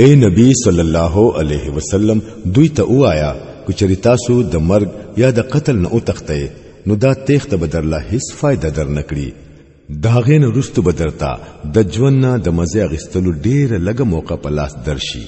اے نبی صلی الله علیه وسلم دوی ته وایا کو چریتا سو د مرګ یا د قتل نه او تخته نو دا تخته بدر لا هیڅ فائدہ در نکړي داغین رست بدرتا د ژوند نه د مزه غستلو ډیر لګ موقع په لاس درشي